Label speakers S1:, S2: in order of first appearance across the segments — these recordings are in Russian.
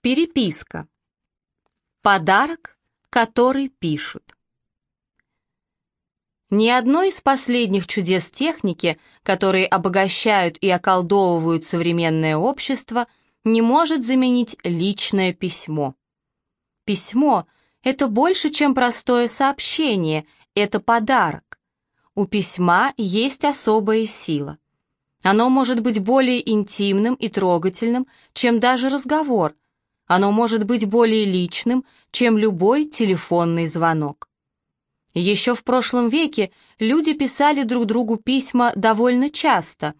S1: Переписка. Подарок, который пишут. Ни одно из последних чудес техники, которые обогащают и околдовывают современное общество, не может заменить личное письмо. Письмо — это больше, чем простое сообщение, это подарок. У письма есть особая сила. Оно может быть более интимным и трогательным, чем даже разговор — оно может быть более личным, чем любой телефонный звонок. Еще в прошлом веке люди писали друг другу письма довольно часто,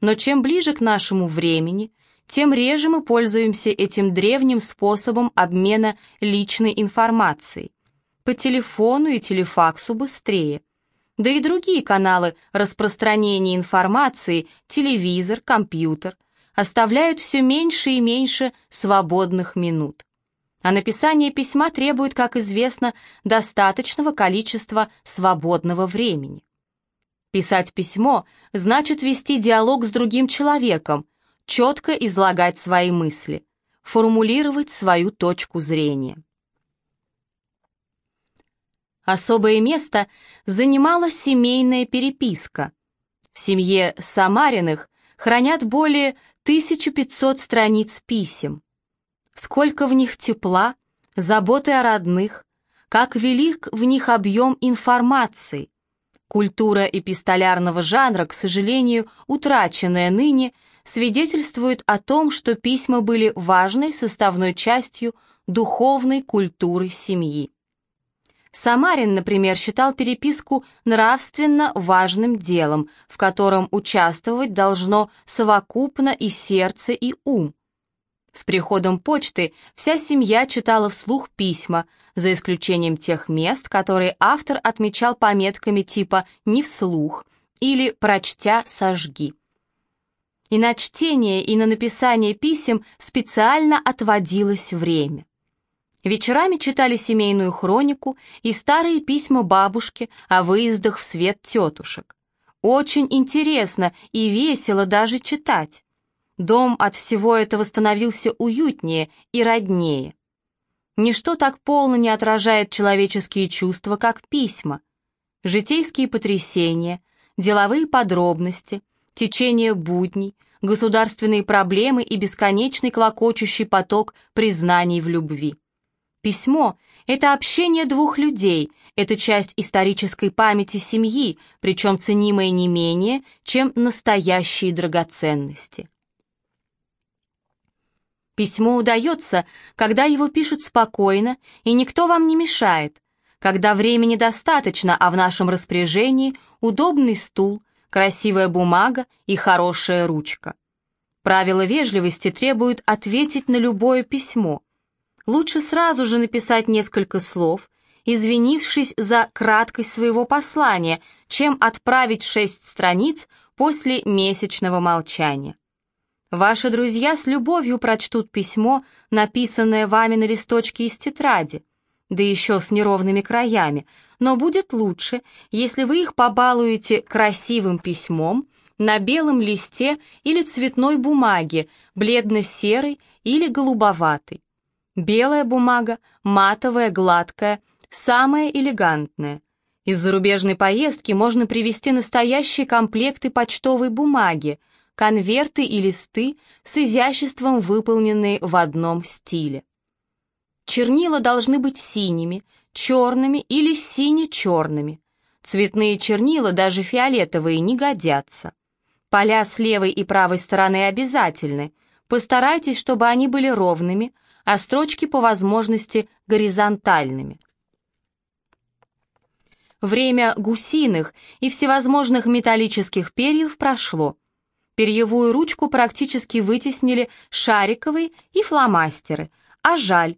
S1: но чем ближе к нашему времени, тем реже мы пользуемся этим древним способом обмена личной информацией. По телефону и телефаксу быстрее. Да и другие каналы распространения информации, телевизор, компьютер, оставляют все меньше и меньше свободных минут. А написание письма требует, как известно, достаточного количества свободного времени. Писать письмо значит вести диалог с другим человеком, четко излагать свои мысли, формулировать свою точку зрения. Особое место занимала семейная переписка. В семье Самариных хранят более 1500 страниц писем. Сколько в них тепла, заботы о родных, как велик в них объем информации. Культура эпистолярного жанра, к сожалению, утраченная ныне, свидетельствует о том, что письма были важной составной частью духовной культуры семьи. Самарин, например, считал переписку нравственно важным делом, в котором участвовать должно совокупно и сердце, и ум. С приходом почты вся семья читала вслух письма, за исключением тех мест, которые автор отмечал пометками типа «не вслух» или «прочтя сожги». И на чтение, и на написание писем специально отводилось время. Вечерами читали семейную хронику и старые письма бабушки о выездах в свет тетушек. Очень интересно и весело даже читать. Дом от всего этого становился уютнее и роднее. Ничто так полно не отражает человеческие чувства, как письма. Житейские потрясения, деловые подробности, течение будней, государственные проблемы и бесконечный клокочущий поток признаний в любви. Письмо — это общение двух людей, это часть исторической памяти семьи, причем ценимое не менее, чем настоящие драгоценности. Письмо удается, когда его пишут спокойно, и никто вам не мешает, когда времени достаточно, а в нашем распоряжении удобный стул, красивая бумага и хорошая ручка. Правила вежливости требуют ответить на любое письмо — лучше сразу же написать несколько слов, извинившись за краткость своего послания, чем отправить шесть страниц после месячного молчания. Ваши друзья с любовью прочтут письмо, написанное вами на листочке из тетради, да еще с неровными краями, но будет лучше, если вы их побалуете красивым письмом на белом листе или цветной бумаге, бледно-серой или голубоватой. Белая бумага, матовая, гладкая, самая элегантная. Из зарубежной поездки можно привезти настоящие комплекты почтовой бумаги, конверты и листы с изяществом выполненные в одном стиле. Чернила должны быть синими, черными или сине-черными. Цветные чернила, даже фиолетовые, не годятся. Поля с левой и правой стороны обязательны. Постарайтесь, чтобы они были ровными, а строчки по возможности горизонтальными. Время гусиных и всевозможных металлических перьев прошло. Перьевую ручку практически вытеснили шариковые и фломастеры, а жаль.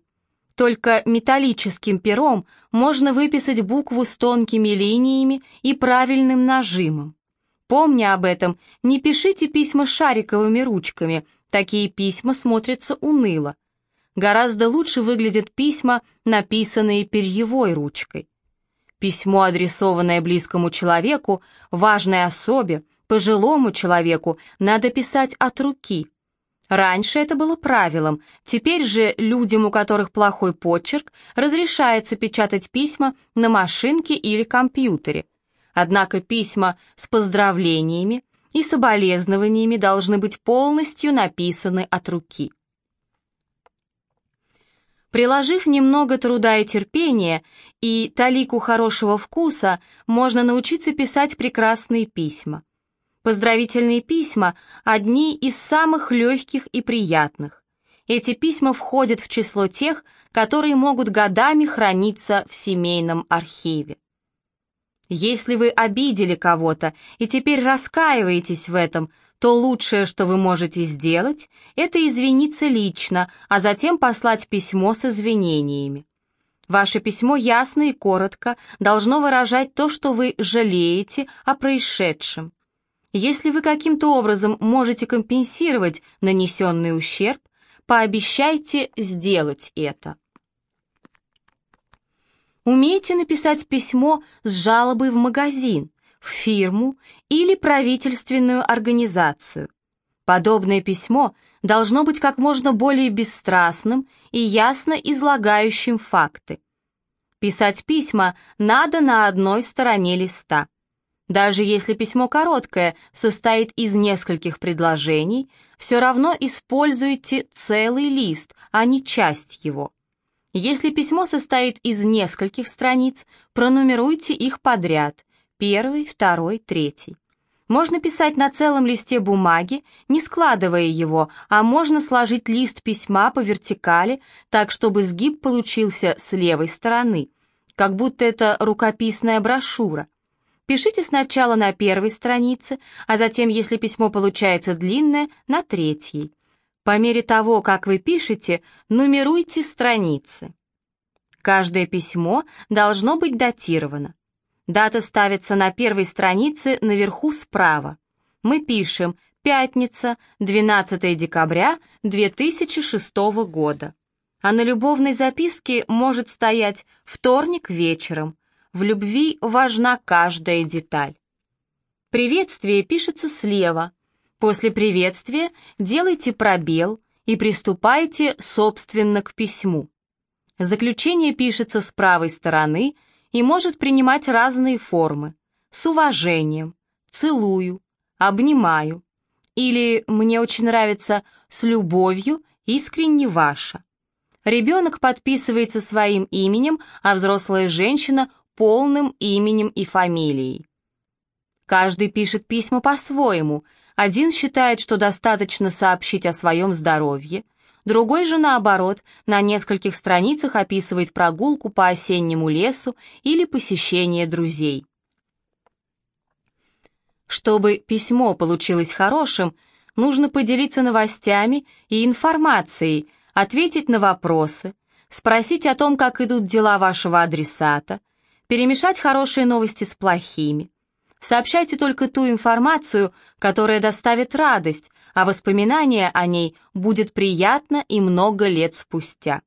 S1: Только металлическим пером можно выписать букву с тонкими линиями и правильным нажимом. Помня об этом, не пишите письма шариковыми ручками, такие письма смотрятся уныло. Гораздо лучше выглядят письма, написанные перьевой ручкой. Письмо, адресованное близкому человеку, важной особе, пожилому человеку, надо писать от руки. Раньше это было правилом, теперь же людям, у которых плохой почерк, разрешается печатать письма на машинке или компьютере. Однако письма с поздравлениями и соболезнованиями должны быть полностью написаны от руки. Приложив немного труда и терпения и талику хорошего вкуса, можно научиться писать прекрасные письма. Поздравительные письма – одни из самых легких и приятных. Эти письма входят в число тех, которые могут годами храниться в семейном архиве. Если вы обидели кого-то и теперь раскаиваетесь в этом, то лучшее, что вы можете сделать, это извиниться лично, а затем послать письмо с извинениями. Ваше письмо ясно и коротко должно выражать то, что вы жалеете о происшедшем. Если вы каким-то образом можете компенсировать нанесенный ущерб, пообещайте сделать это. Умейте написать письмо с жалобой в магазин, в фирму или правительственную организацию. Подобное письмо должно быть как можно более бесстрастным и ясно излагающим факты. Писать письма надо на одной стороне листа. Даже если письмо короткое, состоит из нескольких предложений, все равно используйте целый лист, а не часть его. Если письмо состоит из нескольких страниц, пронумеруйте их подряд, первый, второй, третий. Можно писать на целом листе бумаги, не складывая его, а можно сложить лист письма по вертикали, так чтобы сгиб получился с левой стороны, как будто это рукописная брошюра. Пишите сначала на первой странице, а затем, если письмо получается длинное, на третьей. По мере того, как вы пишете, нумеруйте страницы. Каждое письмо должно быть датировано. Дата ставится на первой странице наверху справа. Мы пишем «Пятница, 12 декабря 2006 года». А на любовной записке может стоять «Вторник вечером», в любви важна каждая деталь. Приветствие пишется слева. После приветствия делайте пробел и приступайте, собственно, к письму. Заключение пишется с правой стороны и может принимать разные формы. С уважением, целую, обнимаю. Или, мне очень нравится, с любовью, искренне ваша. Ребенок подписывается своим именем, а взрослая женщина полным именем и фамилией. Каждый пишет письма по-своему. Один считает, что достаточно сообщить о своем здоровье, другой же, наоборот, на нескольких страницах описывает прогулку по осеннему лесу или посещение друзей. Чтобы письмо получилось хорошим, нужно поделиться новостями и информацией, ответить на вопросы, спросить о том, как идут дела вашего адресата, перемешать хорошие новости с плохими. Сообщайте только ту информацию, которая доставит радость, а воспоминание о ней будет приятно и много лет спустя.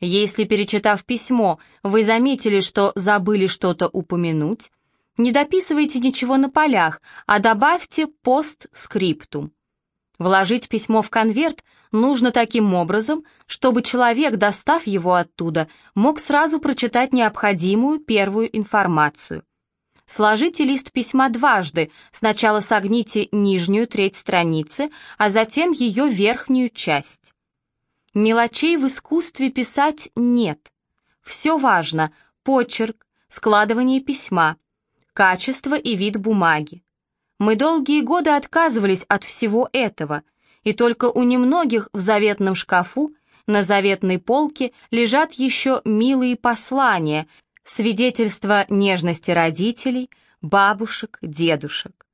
S1: Если, перечитав письмо, вы заметили, что забыли что-то упомянуть, не дописывайте ничего на полях, а добавьте постскриптум. Вложить письмо в конверт нужно таким образом, чтобы человек, достав его оттуда, мог сразу прочитать необходимую первую информацию. Сложите лист письма дважды, сначала согните нижнюю треть страницы, а затем ее верхнюю часть. Мелочей в искусстве писать нет. Все важно – почерк, складывание письма, качество и вид бумаги. Мы долгие годы отказывались от всего этого, и только у немногих в заветном шкафу на заветной полке лежат еще милые послания, свидетельства нежности родителей, бабушек, дедушек.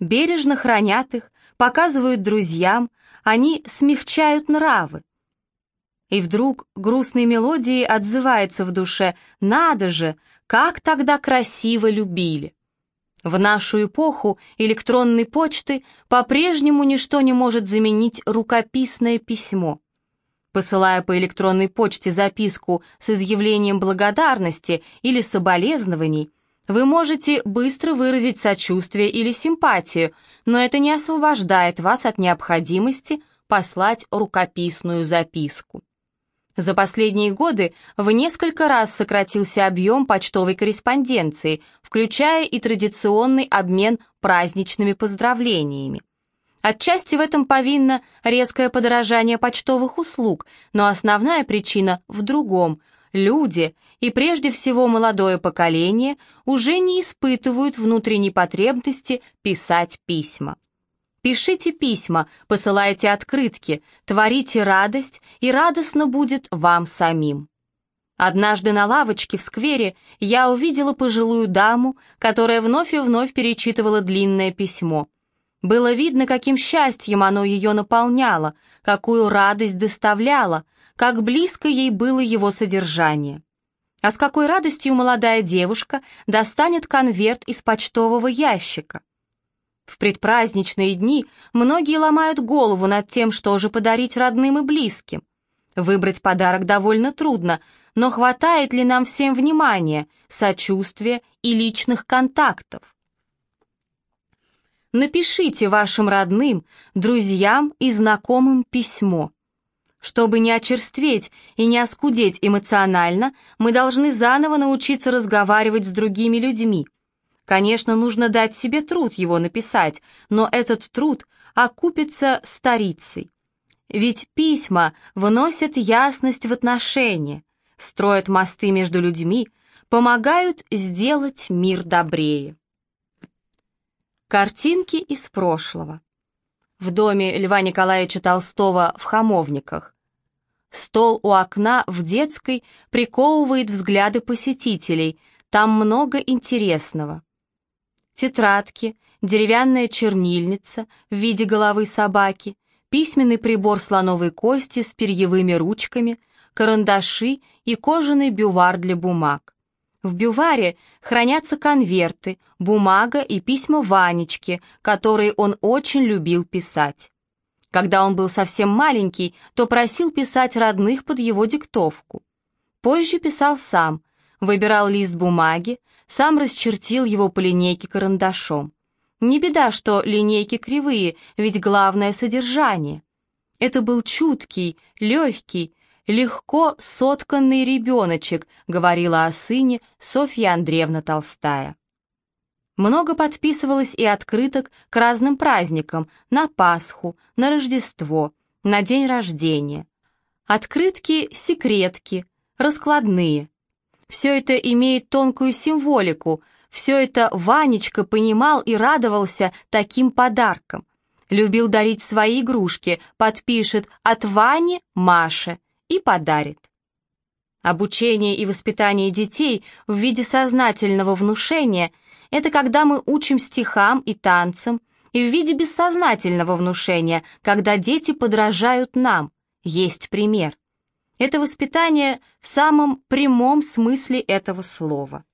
S1: Бережно хранят их, показывают друзьям, они смягчают нравы. И вдруг грустной мелодией отзывается в душе «Надо же, как тогда красиво любили!» В нашу эпоху электронной почты по-прежнему ничто не может заменить рукописное письмо. Посылая по электронной почте записку с изъявлением благодарности или соболезнований, вы можете быстро выразить сочувствие или симпатию, но это не освобождает вас от необходимости послать рукописную записку. За последние годы в несколько раз сократился объем почтовой корреспонденции, включая и традиционный обмен праздничными поздравлениями. Отчасти в этом повинно резкое подорожание почтовых услуг, но основная причина в другом. Люди, и прежде всего молодое поколение, уже не испытывают внутренней потребности писать письма. Пишите письма, посылайте открытки, творите радость, и радостно будет вам самим. Однажды на лавочке в сквере я увидела пожилую даму, которая вновь и вновь перечитывала длинное письмо. Было видно, каким счастьем оно ее наполняло, какую радость доставляло, как близко ей было его содержание. А с какой радостью молодая девушка достанет конверт из почтового ящика. В предпраздничные дни многие ломают голову над тем, что же подарить родным и близким. Выбрать подарок довольно трудно, но хватает ли нам всем внимания, сочувствия и личных контактов? Напишите вашим родным, друзьям и знакомым письмо. Чтобы не очерстветь и не оскудеть эмоционально, мы должны заново научиться разговаривать с другими людьми, Конечно, нужно дать себе труд его написать, но этот труд окупится старицей. Ведь письма вносят ясность в отношения, строят мосты между людьми, помогают сделать мир добрее. Картинки из прошлого. В доме Льва Николаевича Толстого в Хамовниках. Стол у окна в детской приковывает взгляды посетителей, там много интересного тетрадки, деревянная чернильница в виде головы собаки, письменный прибор слоновой кости с перьевыми ручками, карандаши и кожаный бювар для бумаг. В бюваре хранятся конверты, бумага и письма Ванечки, которые он очень любил писать. Когда он был совсем маленький, то просил писать родных под его диктовку. Позже писал сам, выбирал лист бумаги, сам расчертил его по линейке карандашом. Не беда, что линейки кривые, ведь главное содержание. Это был чуткий, легкий, легко сотканный ребеночек, говорила о сыне Софья Андреевна Толстая. Много подписывалось и открыток к разным праздникам, на Пасху, на Рождество, на день рождения. Открытки, секретки, раскладные. Все это имеет тонкую символику, все это Ванечка понимал и радовался таким подаркам. Любил дарить свои игрушки, подпишет «От Вани Маше» и подарит. Обучение и воспитание детей в виде сознательного внушения – это когда мы учим стихам и танцам, и в виде бессознательного внушения, когда дети подражают нам, есть пример. Это воспитание в самом прямом смысле этого слова.